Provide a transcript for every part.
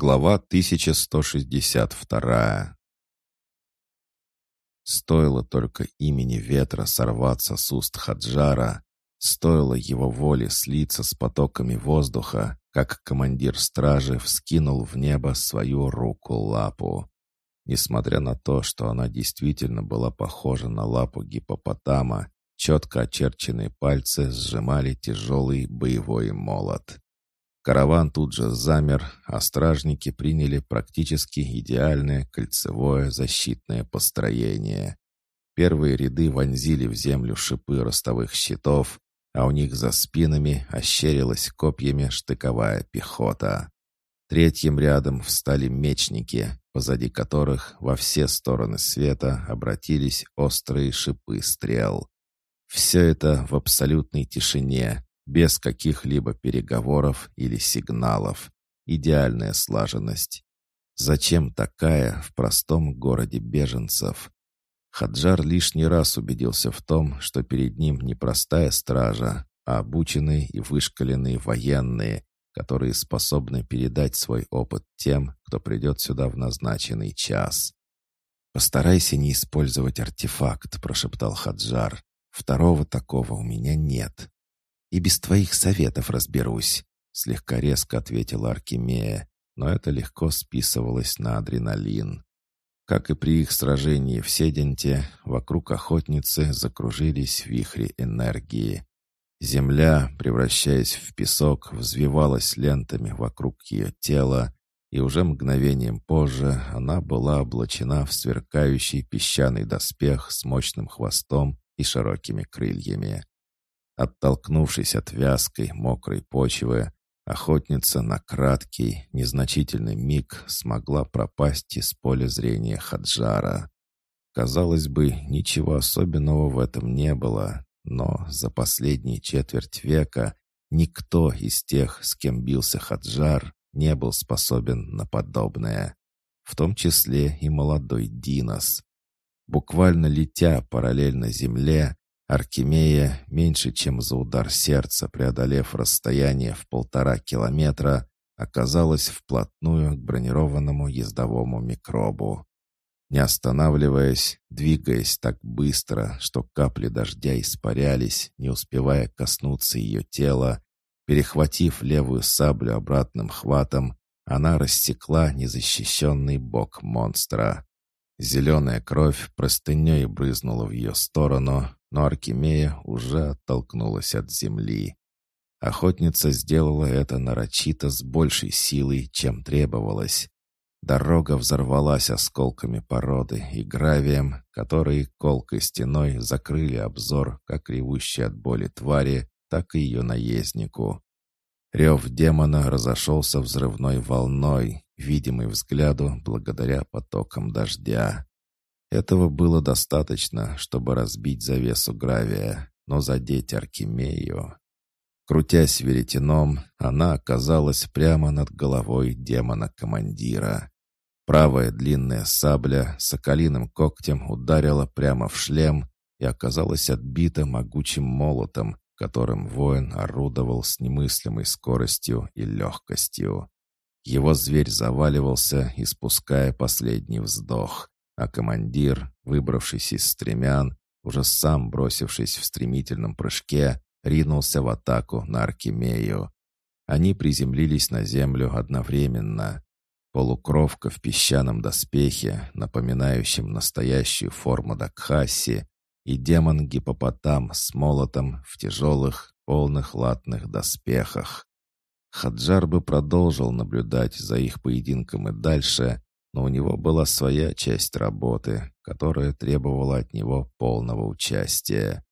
Глава 1162 Стоило только имени ветра сорваться с уст Хаджара, стоило его воле слиться с потоками воздуха, как командир стражи вскинул в небо свою руку-лапу. Несмотря на то, что она действительно была похожа на лапу гипопотама, четко очерченные пальцы сжимали тяжелый боевой молот. Караван тут же замер, а стражники приняли практически идеальное кольцевое защитное построение. Первые ряды вонзили в землю шипы ростовых щитов, а у них за спинами ощерилась копьями штыковая пехота. Третьим рядом встали мечники, позади которых во все стороны света обратились острые шипы стрел. Все это в абсолютной тишине, без каких-либо переговоров или сигналов. Идеальная слаженность. Зачем такая в простом городе беженцев? Хаджар лишний раз убедился в том, что перед ним не простая стража, а обученные и вышкаленные военные, которые способны передать свой опыт тем, кто придет сюда в назначенный час. «Постарайся не использовать артефакт», — прошептал Хаджар. «Второго такого у меня нет». «И без твоих советов разберусь», — слегка резко ответила Аркемия, но это легко списывалось на адреналин. Как и при их сражении в Седенте, вокруг охотницы закружились вихри энергии. Земля, превращаясь в песок, взвивалась лентами вокруг ее тела, и уже мгновением позже она была облачена в сверкающий песчаный доспех с мощным хвостом и широкими крыльями. Оттолкнувшись от вязкой, мокрой почвы, охотница на краткий, незначительный миг смогла пропасть из поля зрения Хаджара. Казалось бы, ничего особенного в этом не было, но за последние четверть века никто из тех, с кем бился Хаджар, не был способен на подобное, в том числе и молодой Динос. Буквально летя параллельно земле, Аркемия, меньше чем за удар сердца, преодолев расстояние в полтора километра, оказалась вплотную к бронированному ездовому микробу. Не останавливаясь, двигаясь так быстро, что капли дождя испарялись, не успевая коснуться ее тела, перехватив левую саблю обратным хватом, она рассекла незащищенный бок монстра. Зеленая кровь простыней брызнула в ее сторону, но Аркемия уже оттолкнулась от земли. Охотница сделала это нарочито с большей силой, чем требовалось. Дорога взорвалась осколками породы и гравием, которые колкой стеной закрыли обзор как ревущей от боли твари, так и ее наезднику. Рев демона разошелся взрывной волной, видимый взгляду благодаря потокам дождя. Этого было достаточно, чтобы разбить завесу гравия, но задеть Аркемию... Крутясь веретеном, она оказалась прямо над головой демона-командира. Правая длинная сабля соколиным когтем ударила прямо в шлем и оказалась отбита могучим молотом, которым воин орудовал с немыслимой скоростью и легкостью. Его зверь заваливался, испуская последний вздох, а командир, выбравшись из стремян, уже сам бросившись в стремительном прыжке, ринулся в атаку на Аркемею. Они приземлились на землю одновременно. Полукровка в песчаном доспехе, напоминающем настоящую форму Дакхаси, и демон-гипопотам с молотом в тяжелых, полных латных доспехах. Хаджар бы продолжил наблюдать за их поединком и дальше, но у него была своя часть работы, которая требовала от него полного участия.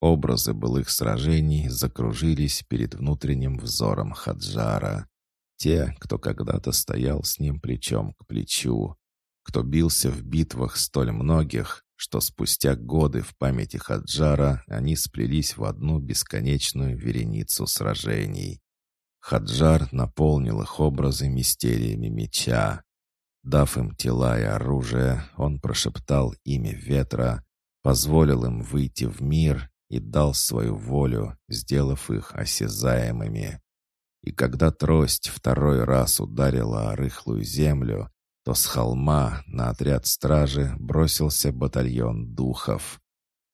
Образы былых сражений закружились перед внутренним взором Хаджара. Те, кто когда-то стоял с ним плечом к плечу, кто бился в битвах столь многих, что спустя годы в памяти Хаджара они сплелись в одну бесконечную вереницу сражений. Хаджар наполнил их образы мистериями меча. Дав им тела и оружие, он прошептал имя ветра, позволил им выйти в мир и дал свою волю, сделав их осязаемыми. и когда трость второй раз ударила о рыхлую землю, то с холма на отряд стражи бросился батальон духов.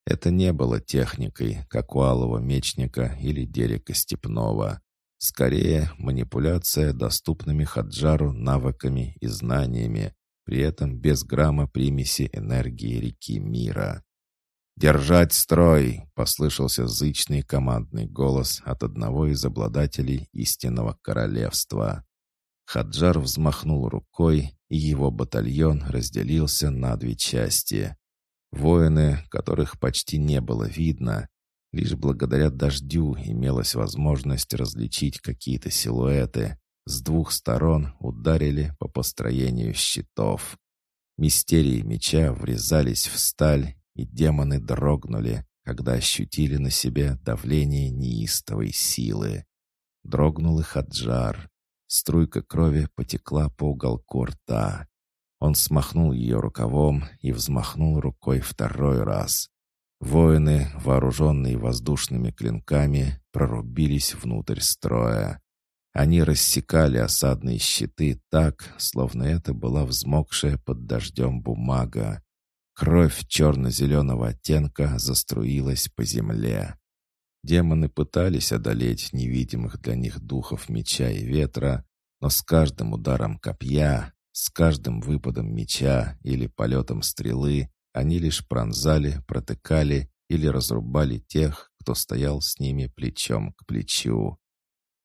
Это не было техникой, как у Алого Мечника или Дерека Степного. Скорее, манипуляция доступными Хаджару навыками и знаниями, при этом без грамма примеси энергии реки мира. «Держать строй!» — послышался зычный командный голос от одного из обладателей истинного королевства. Хаджар взмахнул рукой, и его батальон разделился на две части. Воины, которых почти не было видно, лишь благодаря дождю имелась возможность различить какие-то силуэты, с двух сторон ударили по построению щитов. Мистерии меча врезались в сталь, и демоны дрогнули, когда ощутили на себе давление неистовой силы. Дрогнул их Хаджар. Струйка крови потекла по уголку рта. Он смахнул ее рукавом и взмахнул рукой второй раз. Воины, вооруженные воздушными клинками, прорубились внутрь строя. Они рассекали осадные щиты так, словно это была взмокшая под дождем бумага. Кровь черно-зеленого оттенка заструилась по земле. Демоны пытались одолеть невидимых для них духов меча и ветра, но с каждым ударом копья с каждым выпадом меча или полетом стрелы они лишь пронзали, протыкали или разрубали тех, кто стоял с ними плечом к плечу.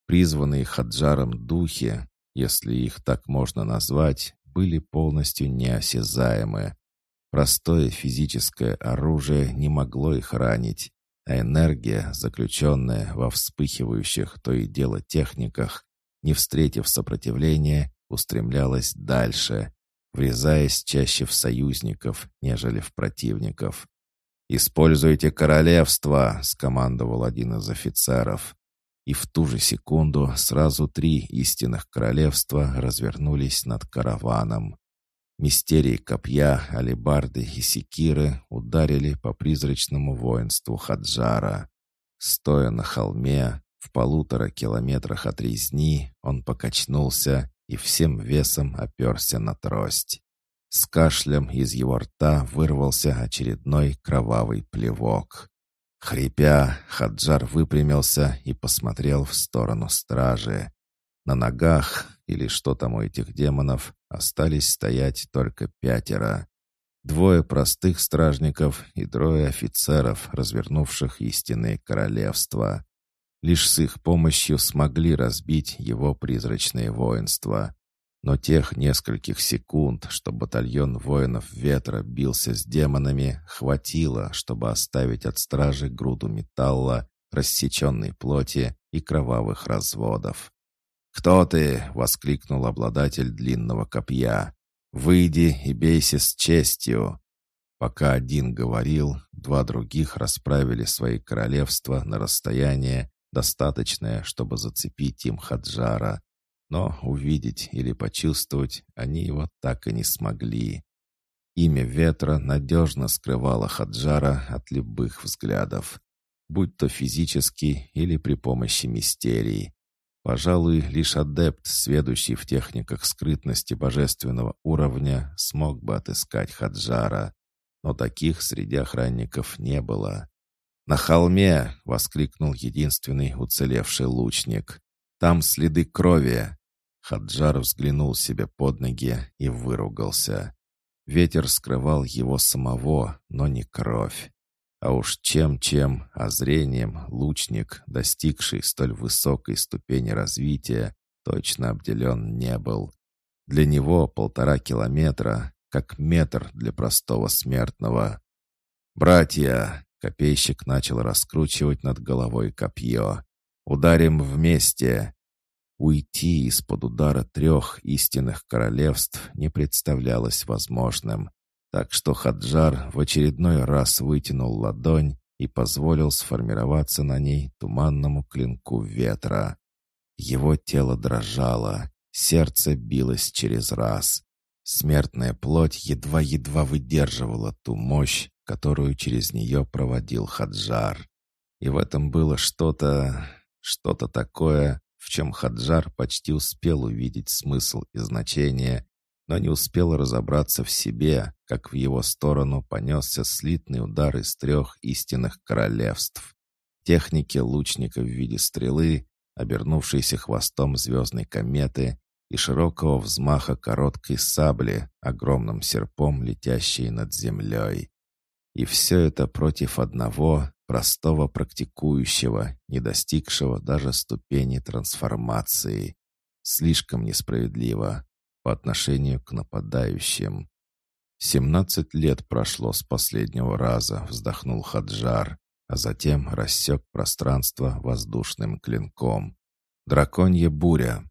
Призванные Хаджаром духи, если их так можно назвать, были полностью неосязаемы. Простое физическое оружие не могло их ранить, а энергия, заключенная во вспыхивающих то и дело техниках, не встретив сопротивления, устремлялась дальше, врезаясь чаще в союзников, нежели в противников. «Используйте королевство!» — скомандовал один из офицеров. И в ту же секунду сразу три истинных королевства развернулись над караваном. Мистерии копья, алебарды и секиры ударили по призрачному воинству Хаджара. Стоя на холме, в полутора километрах от резни, он покачнулся и всем весом оперся на трость. С кашлем из его рта вырвался очередной кровавый плевок. Хрипя, Хаджар выпрямился и посмотрел в сторону стражи. На ногах, или что там у этих демонов, остались стоять только пятеро. Двое простых стражников и трое офицеров, развернувших истинные королевства. Лишь с их помощью смогли разбить его призрачное воинство. Но тех нескольких секунд, что батальон воинов ветра бился с демонами, хватило, чтобы оставить от стражи груду металла, рассеченной плоти и кровавых разводов. «Кто ты?» — воскликнул обладатель длинного копья. «Выйди и бейся с честью!» Пока один говорил, два других расправили свои королевства на расстояние, достаточное, чтобы зацепить им Хаджара. Но увидеть или почувствовать они его так и не смогли. Имя ветра надежно скрывало Хаджара от любых взглядов, будь то физически или при помощи мистерии. Пожалуй, лишь адепт, сведущий в техниках скрытности божественного уровня, смог бы отыскать Хаджара. Но таких среди охранников не было. «На холме!» — воскликнул единственный уцелевший лучник. «Там следы крови!» Хаджар взглянул себе под ноги и выругался. Ветер скрывал его самого, но не кровь. А уж чем-чем, а зрением лучник, достигший столь высокой ступени развития, точно обделен не был. Для него полтора километра, как метр для простого смертного. «Братья!» Копейщик начал раскручивать над головой копье. «Ударим вместе!» Уйти из-под удара трех истинных королевств не представлялось возможным. Так что Хаджар в очередной раз вытянул ладонь и позволил сформироваться на ней туманному клинку ветра. Его тело дрожало, сердце билось через раз. Смертная плоть едва-едва выдерживала ту мощь, которую через нее проводил Хаджар. И в этом было что-то, что-то такое, в чем Хаджар почти успел увидеть смысл и значение, но не успел разобраться в себе, как в его сторону понесся слитный удар из трех истинных королевств. Техники лучника в виде стрелы, обернувшейся хвостом звездной кометы и широкого взмаха короткой сабли, огромным серпом, летящей над землей. И все это против одного, простого практикующего, не достигшего даже ступени трансформации. Слишком несправедливо по отношению к нападающим. «Семнадцать лет прошло с последнего раза», — вздохнул Хаджар, а затем рассек пространство воздушным клинком. «Драконья буря!